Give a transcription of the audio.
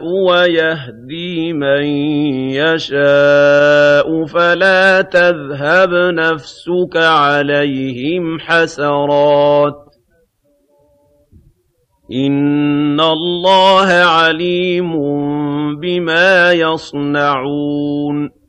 وَيَهْدِي مَن يَشَاءُ ۚ فَلَا تَذْهَبْ نَفْسُكَ عَلَيْهِمْ حَسَرَاتٍ ۚ إِنَّ اللَّهَ عَلِيمٌ بِمَا يَصْنَعُونَ